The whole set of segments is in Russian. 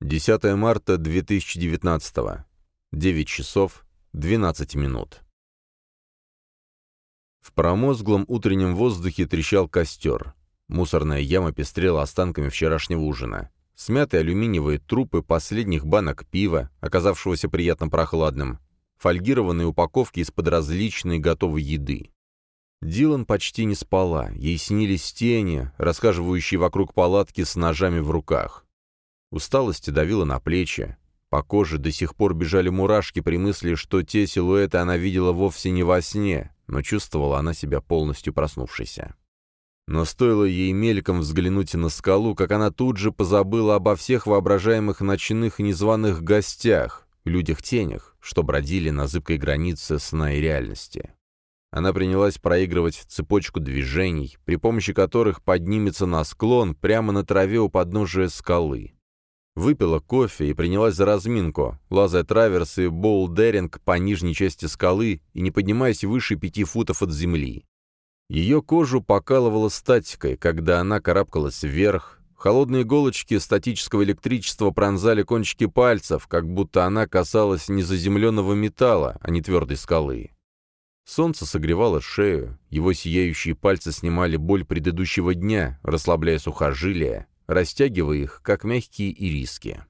10 марта 2019. 9 часов 12 минут. В промозглом утреннем воздухе трещал костер. Мусорная яма пестрела останками вчерашнего ужина. Смятые алюминиевые трупы последних банок пива, оказавшегося приятно прохладным. Фольгированные упаковки из-под различной готовой еды. Дилан почти не спала, ей снились тени, расхаживающие вокруг палатки с ножами в руках. Усталость давила на плечи. По коже до сих пор бежали мурашки при мысли, что те силуэты она видела вовсе не во сне, но чувствовала она себя полностью проснувшейся. Но стоило ей мельком взглянуть на скалу, как она тут же позабыла обо всех воображаемых ночных незваных гостях, людях-тенях, что бродили на зыбкой границе сна и реальности. Она принялась проигрывать цепочку движений, при помощи которых поднимется на склон прямо на траве у подножия скалы. Выпила кофе и принялась за разминку, лазая траверс и боулдеринг по нижней части скалы и не поднимаясь выше пяти футов от земли. Ее кожу покалывало статикой, когда она карабкалась вверх, холодные иголочки статического электричества пронзали кончики пальцев, как будто она касалась незаземленного металла, а не твердой скалы. Солнце согревало шею, его сияющие пальцы снимали боль предыдущего дня, расслабляя сухожилия, растягивая их, как мягкие ириски.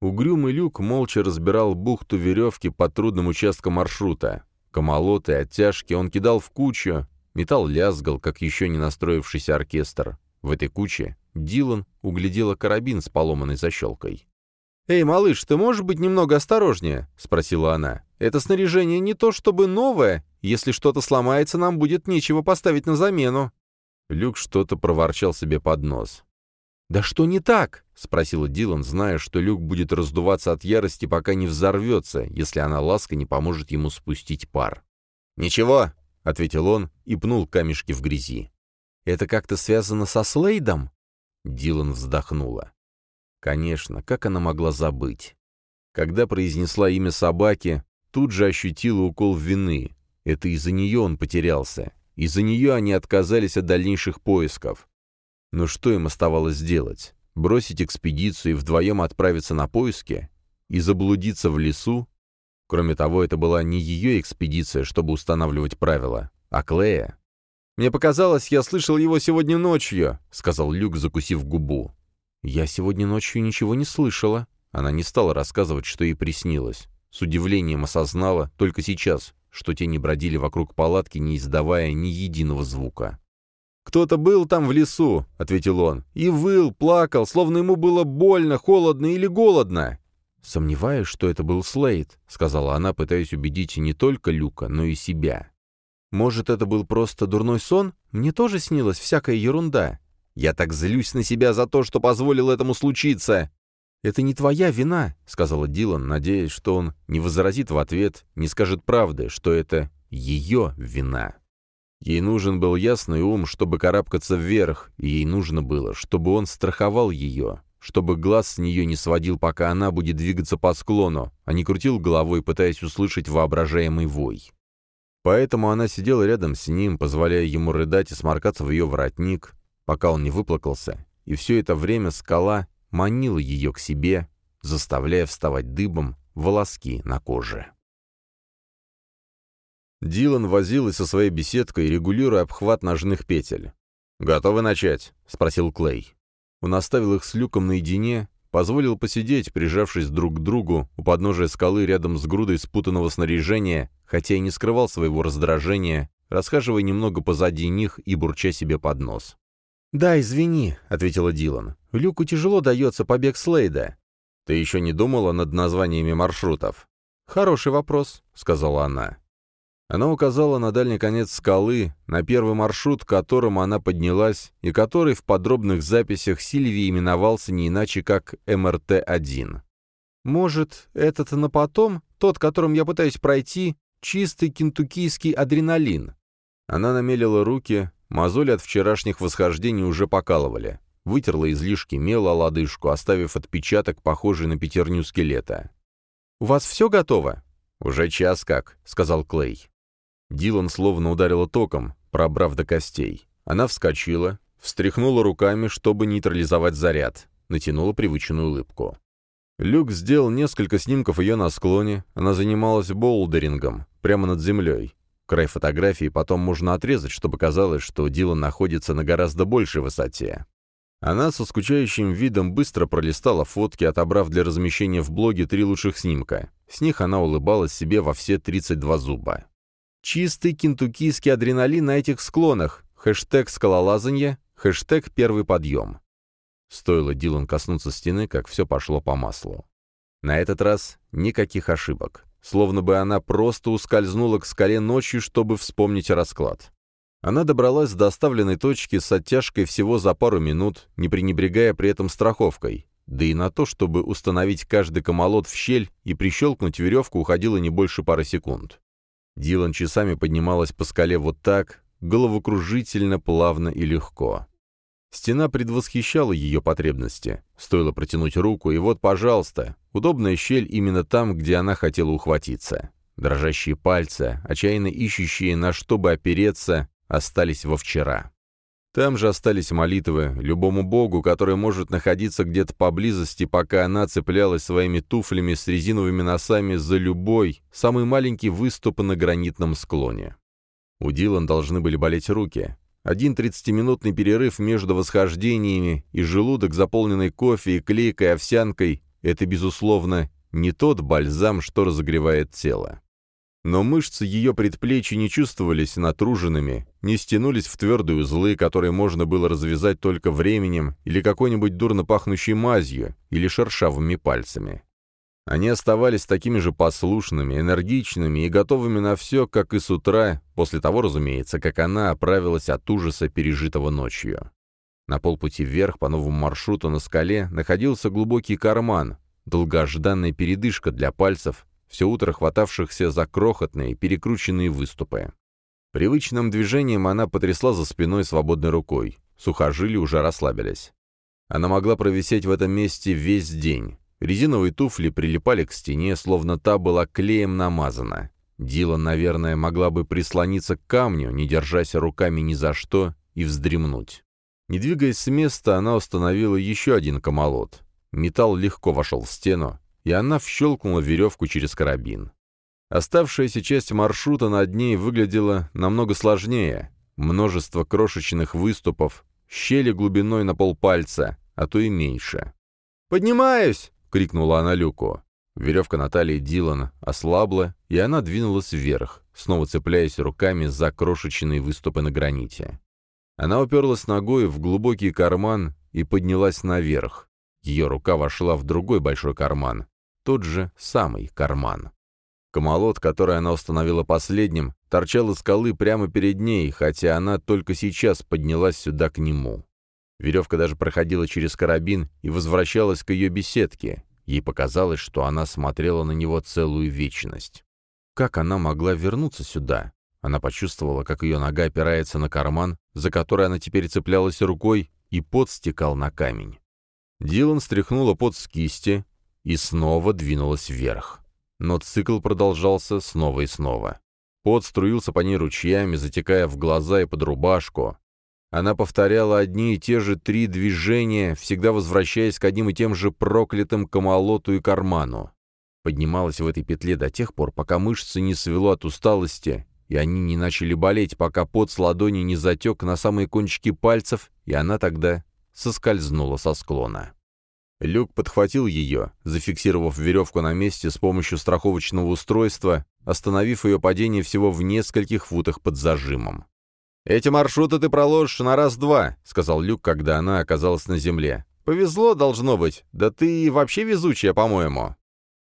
Угрюмый люк молча разбирал бухту веревки по трудным участкам маршрута. Комолоты, оттяжки он кидал в кучу, металл лязгал, как еще не настроившийся оркестр. В этой куче Дилан углядела карабин с поломанной защелкой. «Эй, малыш, ты можешь быть немного осторожнее?» — спросила она. «Это снаряжение не то чтобы новое. Если что-то сломается, нам будет нечего поставить на замену». Люк что-то проворчал себе под нос. «Да что не так?» — спросила Дилан, зная, что Люк будет раздуваться от ярости, пока не взорвется, если она ласка не поможет ему спустить пар. «Ничего», — ответил он и пнул камешки в грязи. «Это как-то связано со Слейдом?» Дилан вздохнула. Конечно, как она могла забыть? Когда произнесла имя собаки, тут же ощутила укол вины. Это из-за нее он потерялся. Из-за нее они отказались от дальнейших поисков. Но что им оставалось сделать? Бросить экспедицию и вдвоем отправиться на поиски? И заблудиться в лесу? Кроме того, это была не ее экспедиция, чтобы устанавливать правила, а Клея. «Мне показалось, я слышал его сегодня ночью», — сказал Люк, закусив губу. «Я сегодня ночью ничего не слышала». Она не стала рассказывать, что ей приснилось. С удивлением осознала, только сейчас, что те не бродили вокруг палатки, не издавая ни единого звука. «Кто-то был там в лесу», — ответил он, — «и выл, плакал, словно ему было больно, холодно или голодно». «Сомневаюсь, что это был Слейд», — сказала она, пытаясь убедить не только Люка, но и себя. «Может, это был просто дурной сон? Мне тоже снилась всякая ерунда. Я так злюсь на себя за то, что позволил этому случиться». «Это не твоя вина», — сказала Дилан, надеясь, что он не возразит в ответ, не скажет правды, что это ее вина. Ей нужен был ясный ум, чтобы карабкаться вверх, и ей нужно было, чтобы он страховал ее, чтобы глаз с нее не сводил, пока она будет двигаться по склону, а не крутил головой, пытаясь услышать воображаемый вой. Поэтому она сидела рядом с ним, позволяя ему рыдать и сморкаться в ее воротник, пока он не выплакался, и все это время скала манила ее к себе, заставляя вставать дыбом волоски на коже. Дилан возилась со своей беседкой, регулируя обхват ножных петель. «Готовы начать?» — спросил Клей. Он оставил их с Люком наедине, позволил посидеть, прижавшись друг к другу, у подножия скалы рядом с грудой спутанного снаряжения, хотя и не скрывал своего раздражения, расхаживая немного позади них и бурча себе под нос. «Да, извини», — ответила Дилан. «Люку тяжело дается побег Слейда». «Ты еще не думала над названиями маршрутов?» «Хороший вопрос», — сказала она. Она указала на дальний конец скалы, на первый маршрут, к которому она поднялась, и который в подробных записях Сильвии именовался не иначе, как МРТ-1. «Может, этот на потом, тот, которым я пытаюсь пройти, чистый кентуккийский адреналин?» Она намелила руки, мозоли от вчерашних восхождений уже покалывали. Вытерла излишки мела лодыжку, оставив отпечаток, похожий на пятерню скелета. «У вас все готово?» «Уже час как», — сказал Клей. Дилан словно ударила током, пробрав до костей. Она вскочила, встряхнула руками, чтобы нейтрализовать заряд, натянула привычную улыбку. Люк сделал несколько снимков ее на склоне, она занималась боулдерингом, прямо над землей. Край фотографии потом можно отрезать, чтобы казалось, что Дилан находится на гораздо большей высоте. Она со скучающим видом быстро пролистала фотки, отобрав для размещения в блоге три лучших снимка. С них она улыбалась себе во все 32 зуба. Чистый кентуккийский адреналин на этих склонах. Хэштег скалолазанье, хэштег первый подъем. Стоило Дилан коснуться стены, как все пошло по маслу. На этот раз никаких ошибок. Словно бы она просто ускользнула к скале ночью, чтобы вспомнить расклад. Она добралась до оставленной точки с оттяжкой всего за пару минут, не пренебрегая при этом страховкой. Да и на то, чтобы установить каждый комолот в щель и прищелкнуть веревку, уходило не больше пары секунд. Дилан часами поднималась по скале вот так, головокружительно, плавно и легко. Стена предвосхищала ее потребности. Стоило протянуть руку, и вот, пожалуйста, удобная щель именно там, где она хотела ухватиться. Дрожащие пальцы, отчаянно ищущие на что бы опереться, остались во вчера. Там же остались молитвы любому богу, который может находиться где-то поблизости, пока она цеплялась своими туфлями с резиновыми носами за любой, самый маленький выступ на гранитном склоне. У Дилан должны были болеть руки. Один тридцатиминутный перерыв между восхождениями и желудок, заполненный кофе и клейкой овсянкой, это, безусловно, не тот бальзам, что разогревает тело. Но мышцы ее предплечий не чувствовались натруженными, не стянулись в твердые узлы, которые можно было развязать только временем или какой-нибудь дурно пахнущей мазью или шершавыми пальцами. Они оставались такими же послушными, энергичными и готовыми на все, как и с утра, после того, разумеется, как она оправилась от ужаса, пережитого ночью. На полпути вверх по новому маршруту на скале находился глубокий карман, долгожданная передышка для пальцев, все утро хватавшихся за крохотные, перекрученные выступы. Привычным движением она потрясла за спиной свободной рукой. Сухожилия уже расслабились. Она могла провисеть в этом месте весь день. Резиновые туфли прилипали к стене, словно та была клеем намазана. Дилан, наверное, могла бы прислониться к камню, не держась руками ни за что, и вздремнуть. Не двигаясь с места, она установила еще один комолот. Металл легко вошел в стену, и она вщелкнула веревку через карабин. Оставшаяся часть маршрута над ней выглядела намного сложнее. Множество крошечных выступов, щели глубиной на полпальца, а то и меньше. «Поднимаюсь!» — крикнула она Люку. Веревка Натальи Дилана ослабла, и она двинулась вверх, снова цепляясь руками за крошечные выступы на граните. Она уперлась ногой в глубокий карман и поднялась наверх. Ее рука вошла в другой большой карман тот же самый карман. Комолот, который она установила последним, торчал из скалы прямо перед ней, хотя она только сейчас поднялась сюда к нему. Веревка даже проходила через карабин и возвращалась к ее беседке. Ей показалось, что она смотрела на него целую вечность. Как она могла вернуться сюда? Она почувствовала, как ее нога опирается на карман, за который она теперь цеплялась рукой, и пот стекал на камень. Дилан стряхнула пот с кисти, и снова двинулась вверх. Но цикл продолжался снова и снова. Пот струился по ней ручьями, затекая в глаза и под рубашку. Она повторяла одни и те же три движения, всегда возвращаясь к одним и тем же проклятым комолоту и карману. Поднималась в этой петле до тех пор, пока мышцы не свело от усталости, и они не начали болеть, пока пот с ладони не затек на самые кончики пальцев, и она тогда соскользнула со склона. Люк подхватил ее, зафиксировав веревку на месте с помощью страховочного устройства, остановив ее падение всего в нескольких футах под зажимом. «Эти маршруты ты проложишь на раз-два», — сказал Люк, когда она оказалась на земле. «Повезло, должно быть. Да ты вообще везучая, по-моему».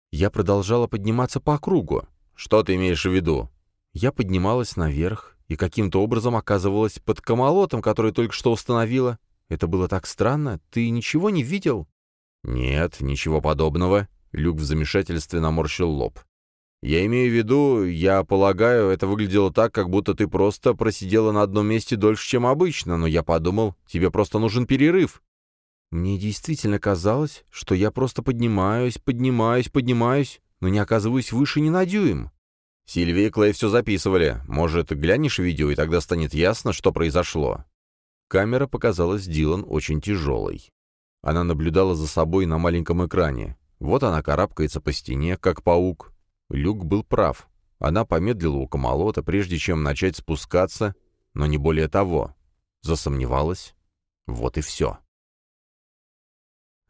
Я продолжала подниматься по кругу. «Что ты имеешь в виду?» Я поднималась наверх и каким-то образом оказывалась под комолотом, который только что установила. Это было так странно. Ты ничего не видел? «Нет, ничего подобного», — Люк в замешательстве наморщил лоб. «Я имею в виду, я полагаю, это выглядело так, как будто ты просто просидела на одном месте дольше, чем обычно, но я подумал, тебе просто нужен перерыв». Мне действительно казалось, что я просто поднимаюсь, поднимаюсь, поднимаюсь, но не оказываюсь выше ни на дюйм. Сильвия и Клей все записывали. Может, глянешь видео, и тогда станет ясно, что произошло. Камера показалась Дилан очень тяжелой. Она наблюдала за собой на маленьком экране. Вот она карабкается по стене, как паук. Люк был прав. Она помедлила у комолота, прежде чем начать спускаться, но не более того. Засомневалась. Вот и все.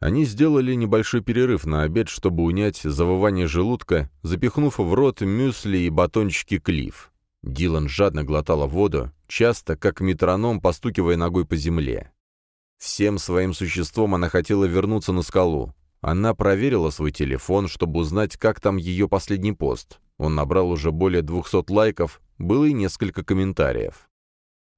Они сделали небольшой перерыв на обед, чтобы унять завывание желудка, запихнув в рот мюсли и батончики клифф. Дилан жадно глотала воду, часто, как метроном, постукивая ногой по земле. Всем своим существом она хотела вернуться на скалу. Она проверила свой телефон, чтобы узнать, как там ее последний пост. Он набрал уже более 200 лайков, было и несколько комментариев.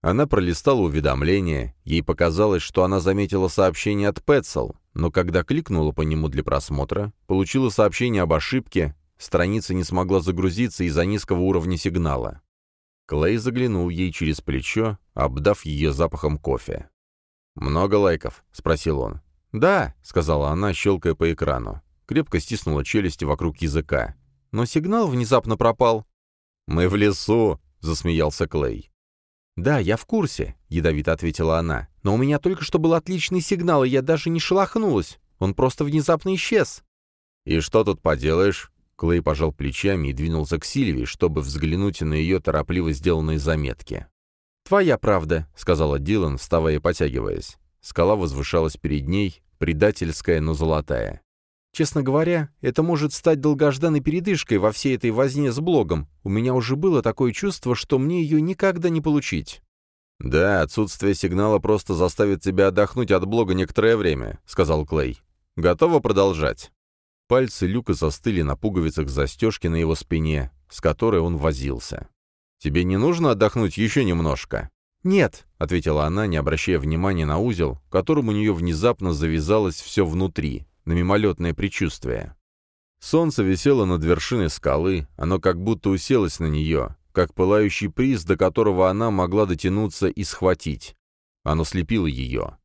Она пролистала уведомления, ей показалось, что она заметила сообщение от Пэтсел, но когда кликнула по нему для просмотра, получила сообщение об ошибке, страница не смогла загрузиться из-за низкого уровня сигнала. Клей заглянул ей через плечо, обдав ее запахом кофе. «Много лайков?» — спросил он. «Да», — сказала она, щелкая по экрану. Крепко стиснула челюсти вокруг языка. «Но сигнал внезапно пропал». «Мы в лесу», — засмеялся Клей. «Да, я в курсе», — ядовито ответила она. «Но у меня только что был отличный сигнал, и я даже не шелохнулась. Он просто внезапно исчез». «И что тут поделаешь?» Клей пожал плечами и двинулся к Сильвии, чтобы взглянуть на ее торопливо сделанные заметки. «Твоя правда», — сказала Дилан, вставая и потягиваясь. Скала возвышалась перед ней, предательская, но золотая. «Честно говоря, это может стать долгожданной передышкой во всей этой возне с блогом. У меня уже было такое чувство, что мне ее никогда не получить». «Да, отсутствие сигнала просто заставит тебя отдохнуть от блога некоторое время», — сказал Клей. «Готова продолжать?» Пальцы Люка застыли на пуговицах застежки на его спине, с которой он возился. «Тебе не нужно отдохнуть еще немножко?» «Нет», — ответила она, не обращая внимания на узел, которым у нее внезапно завязалось все внутри, на мимолетное предчувствие. Солнце висело над вершиной скалы, оно как будто уселось на нее, как пылающий приз, до которого она могла дотянуться и схватить. Оно слепило ее.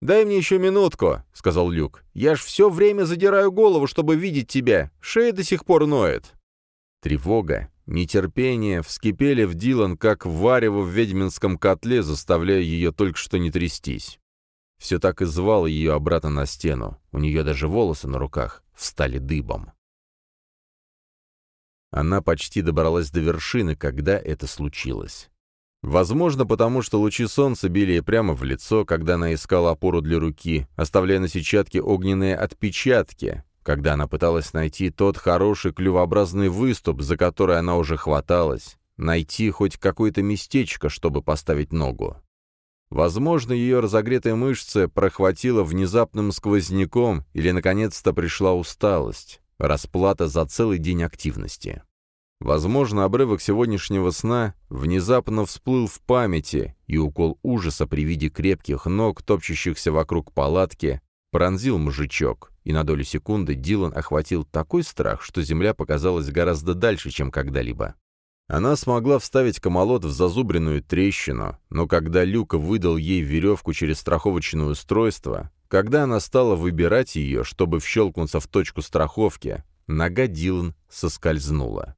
«Дай мне еще минутку», — сказал Люк. «Я ж все время задираю голову, чтобы видеть тебя. Шея до сих пор ноет». Тревога, нетерпение вскипели в Дилан, как варево в ведьминском котле, заставляя ее только что не трястись. Все так и звало ее обратно на стену. У нее даже волосы на руках встали дыбом. Она почти добралась до вершины, когда это случилось. Возможно, потому что лучи солнца били ей прямо в лицо, когда она искала опору для руки, оставляя на сетчатке огненные отпечатки, когда она пыталась найти тот хороший клювообразный выступ, за который она уже хваталась, найти хоть какое-то местечко, чтобы поставить ногу. Возможно, ее разогретая мышца прохватила внезапным сквозняком или, наконец-то, пришла усталость, расплата за целый день активности. Возможно, обрывок сегодняшнего сна внезапно всплыл в памяти, и укол ужаса при виде крепких ног, топчущихся вокруг палатки, пронзил мужичок, и на долю секунды Дилан охватил такой страх, что земля показалась гораздо дальше, чем когда-либо. Она смогла вставить комолот в зазубренную трещину, но когда Люк выдал ей веревку через страховочное устройство, когда она стала выбирать ее, чтобы вщелкнуться в точку страховки, нога Дилан соскользнула.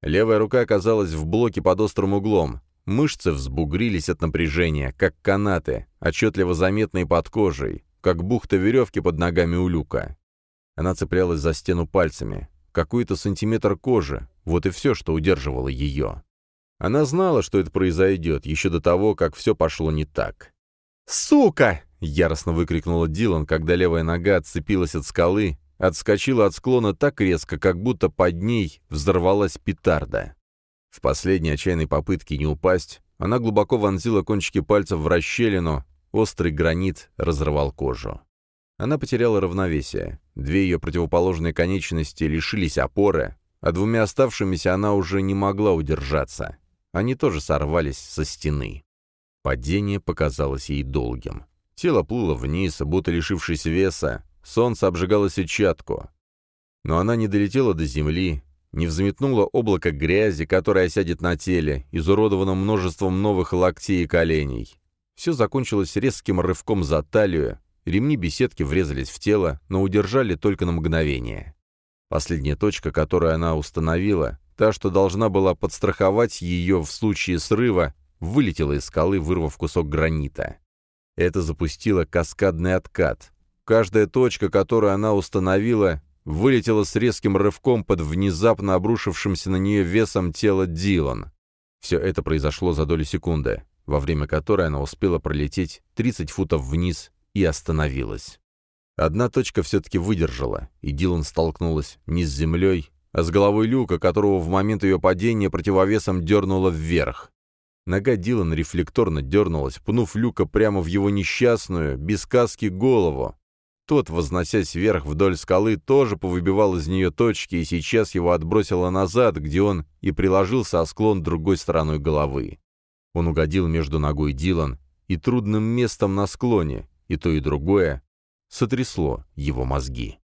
Левая рука оказалась в блоке под острым углом, мышцы взбугрились от напряжения, как канаты, отчетливо заметные под кожей, как бухта веревки под ногами у люка. Она цеплялась за стену пальцами. Какой-то сантиметр кожи, вот и все, что удерживало ее. Она знала, что это произойдет, еще до того, как все пошло не так. «Сука!» — яростно выкрикнула Дилан, когда левая нога отцепилась от скалы, отскочила от склона так резко, как будто под ней взорвалась петарда. В последней отчаянной попытке не упасть, она глубоко вонзила кончики пальцев в расщелину, Острый гранит разрывал кожу. Она потеряла равновесие. Две ее противоположные конечности лишились опоры, а двумя оставшимися она уже не могла удержаться. Они тоже сорвались со стены. Падение показалось ей долгим. Тело плыло вниз, будто лишившись веса, солнце обжигало сетчатку. Но она не долетела до земли, не взметнула облако грязи, которое осядет на теле, изуродованном множеством новых локтей и коленей. Все закончилось резким рывком за талию, ремни беседки врезались в тело, но удержали только на мгновение. Последняя точка, которую она установила, та, что должна была подстраховать ее в случае срыва, вылетела из скалы, вырвав кусок гранита. Это запустило каскадный откат. Каждая точка, которую она установила, вылетела с резким рывком под внезапно обрушившимся на нее весом тела Дилан. Все это произошло за долю секунды, во время которой она успела пролететь 30 футов вниз и остановилась. Одна точка все-таки выдержала, и Дилан столкнулась не с землей, а с головой люка, которого в момент ее падения противовесом дернуло вверх. Нога Дилан рефлекторно дернулась, пнув люка прямо в его несчастную, без каски голову. Тот, возносясь вверх вдоль скалы, тоже повыбивал из нее точки, и сейчас его отбросило назад, где он и приложился о склон другой стороной головы. Он угодил между ногой Дилан и трудным местом на склоне, и то и другое сотрясло его мозги.